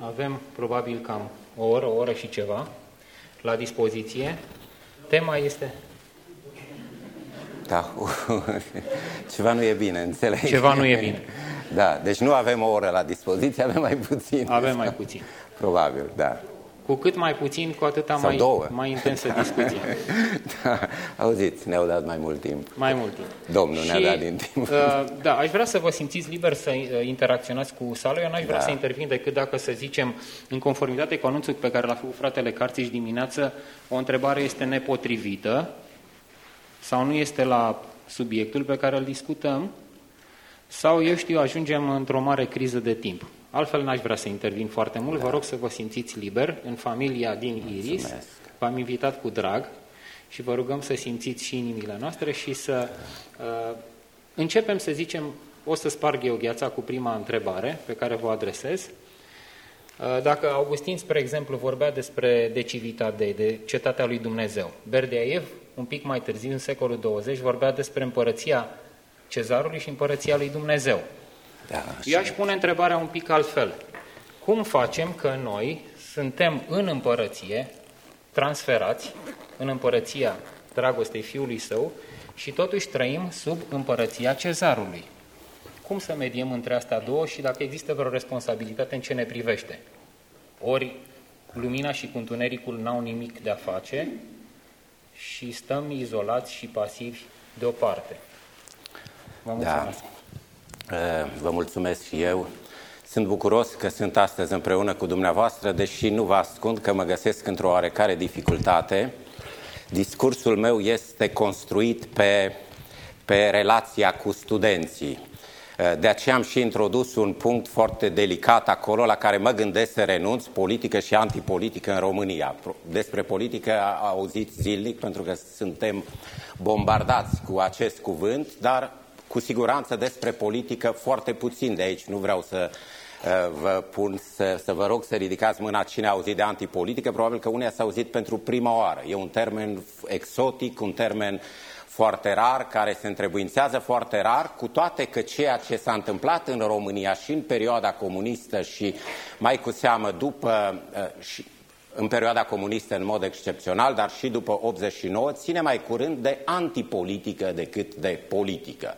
Avem probabil cam o oră, o oră și ceva la dispoziție. Tema este... Da, ceva nu e bine, înțeleg. Ceva nu e bine. Da, deci nu avem o oră la dispoziție, avem mai puțin. Avem mai puțin. Probabil, da. Cu cât mai puțin, cu atâta Sau mai, două. mai intensă discuție. da. Auziți, ne-au dat mai mult timp. Mai mult timp. Domnul ne-a Și, dat din timp. uh, da, aș vrea să vă simțiți liber să uh, interacționați cu sala. Eu n-aș vrea Da. să intervin decât dacă, să zicem, în conformitate cu anunțul pe care l-a făcut fratele Carțiș dimineață, o întrebare este nepotrivită sau nu este la subiectul pe care îl discutăm, sau, eu știu, ajungem într-o mare criză de timp. Altfel n-aș vrea să intervin foarte mult. Vă rog să vă simțiți liber în familia din Iris. Mulțumesc. V-am invitat cu drag și vă rugăm să simțiți și inimile noastre și să uh, începem să zicem, o să sparg eu gheața cu prima întrebare pe care vă adresez. Uh, Dacă Augustin, spre exemplu, vorbea despre de civitate, de cetatea lui Dumnezeu, Berdeaev, un pic mai târziu, în secolul 20, vorbea despre împărăția cezarului și împărăția lui Dumnezeu. Da, Eu aș pune întrebarea un pic altfel. Cum facem că noi suntem în împărăție, transferați în împărăția dragostei Fiului Său și totuși trăim sub împărăția cezarului? Cum să mediem între astea două și dacă există vreo responsabilitate în ce ne privește? Ori lumina și cu întunericul n-au nimic de a face și stăm izolați și pasivi deoparte. Vă Da. mulțumesc. Uh, Vă mulțumesc și eu. Sunt bucuros că sunt astăzi împreună cu dumneavoastră, deși nu vă ascund că mă găsesc într-o oarecare dificultate. Discursul meu este construit pe, pe relația cu studenții. Uh, De aceea am și introdus un punct foarte delicat acolo la care mă gândesc să renunț, politică și antipolitică în România. Pro- Despre politică a- auziți zilnic pentru că suntem bombardați cu acest cuvânt, dar cu siguranță despre politică foarte puțin de aici. Nu vreau să uh, vă pun să, să vă rog să ridicați mâna cine a auzit de antipolitică. Probabil că unii ați auzit pentru prima oară. E un termen exotic, un termen foarte rar, care se întrebuințează foarte rar, cu toate că ceea ce s-a întâmplat în România și în perioada comunistă și mai cu seamă după uh, și în perioada comunistă în mod excepțional, dar și după 89, ține mai curând de antipolitică decât de politică.